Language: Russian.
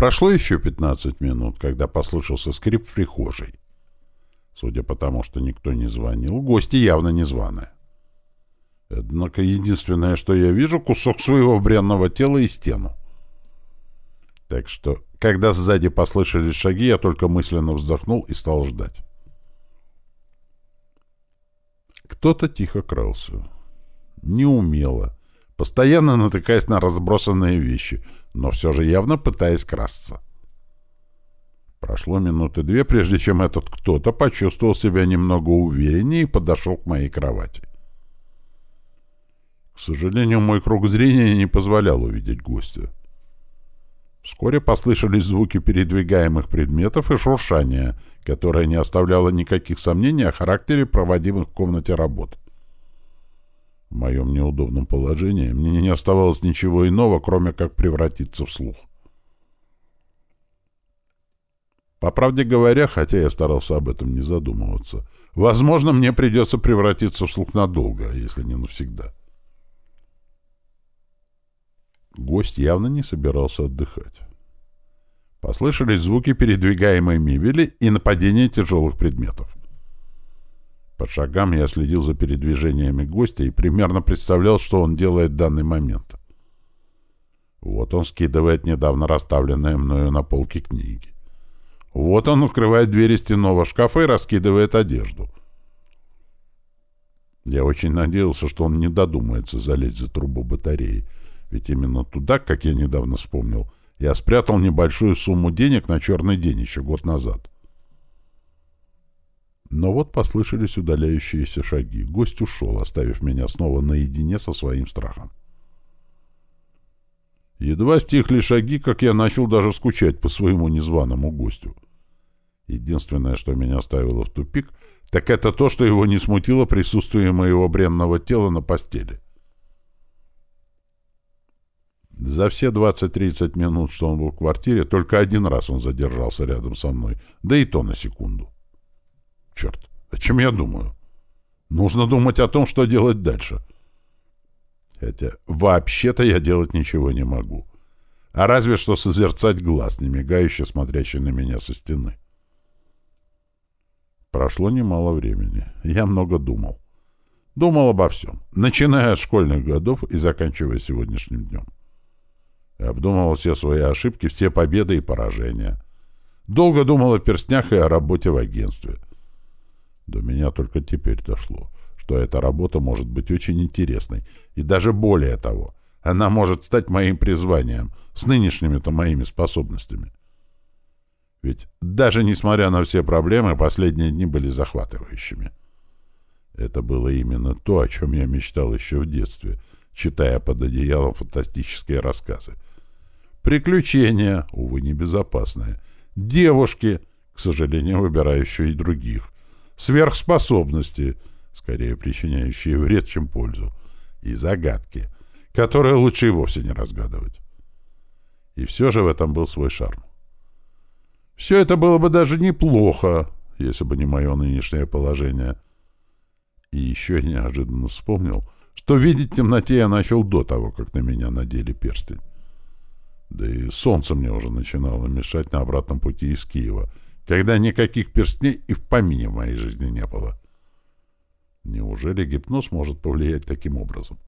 Прошло еще 15 минут, когда послышался скрип в прихожей. Судя по тому, что никто не звонил, гости явно не званые. Однако единственное, что я вижу, кусок своего бренного тела и стену. Так что, когда сзади послышались шаги, я только мысленно вздохнул и стал ждать. Кто-то тихо крался. Неумело. Постоянно натыкаясь на разбросанные вещи, но все же явно пытаясь красться. Прошло минуты две, прежде чем этот кто-то почувствовал себя немного увереннее и подошел к моей кровати. К сожалению, мой круг зрения не позволял увидеть гостя. Вскоре послышались звуки передвигаемых предметов и шуршания, которое не оставляло никаких сомнений о характере проводимых в комнате работ. В моем неудобном положении мне не оставалось ничего иного, кроме как превратиться в слух. По правде говоря, хотя я старался об этом не задумываться, возможно, мне придется превратиться в слух надолго, если не навсегда. Гость явно не собирался отдыхать. Послышались звуки передвигаемой мебели и нападения тяжелых предметов. По шагам я следил за передвижениями гостя и примерно представлял, что он делает в данный момент. Вот он скидывает недавно расставленные мною на полке книги. Вот он открывает двери стенного шкафа и раскидывает одежду. Я очень надеялся, что он не додумается залезть за трубу батареи, ведь именно туда, как я недавно вспомнил, я спрятал небольшую сумму денег на черный день еще год назад. Но вот послышались удаляющиеся шаги. Гость ушел, оставив меня снова наедине со своим страхом. Едва стихли шаги, как я начал даже скучать по своему незваному гостю. Единственное, что меня ставило в тупик, так это то, что его не смутило присутствие моего бренного тела на постели. За все 20-30 минут, что он был в квартире, только один раз он задержался рядом со мной, да и то на секунду. Чем я думаю? Нужно думать о том, что делать дальше. Хотя вообще-то я делать ничего не могу. А разве что созерцать глаз, не мигающе смотрящий на меня со стены. Прошло немало времени. Я много думал. Думал обо всем, начиная от школьных годов и заканчивая сегодняшним днем. Обдумывал все свои ошибки, все победы и поражения. Долго думал о перстнях и о работе в агентстве — до меня только теперь дошло, что эта работа может быть очень интересной, и даже более того, она может стать моим призванием с нынешними-то моими способностями. Ведь даже несмотря на все проблемы, последние дни были захватывающими. Это было именно то, о чем я мечтал еще в детстве, читая под одеялом фантастические рассказы. Приключения, увы, небезопасные. Девушки, к сожалению, выбирающие других сверхспособности, скорее причиняющие вред, чем пользу, и загадки, которые лучше и вовсе не разгадывать. И все же в этом был свой шарм. Все это было бы даже неплохо, если бы не мое нынешнее положение. И еще неожиданно вспомнил, что видеть в темноте я начал до того, как на меня надели перстень. Да и солнце мне уже начинало мешать на обратном пути из Киева — когда никаких перстней и в помине в моей жизни не было. Неужели гипноз может повлиять таким образом?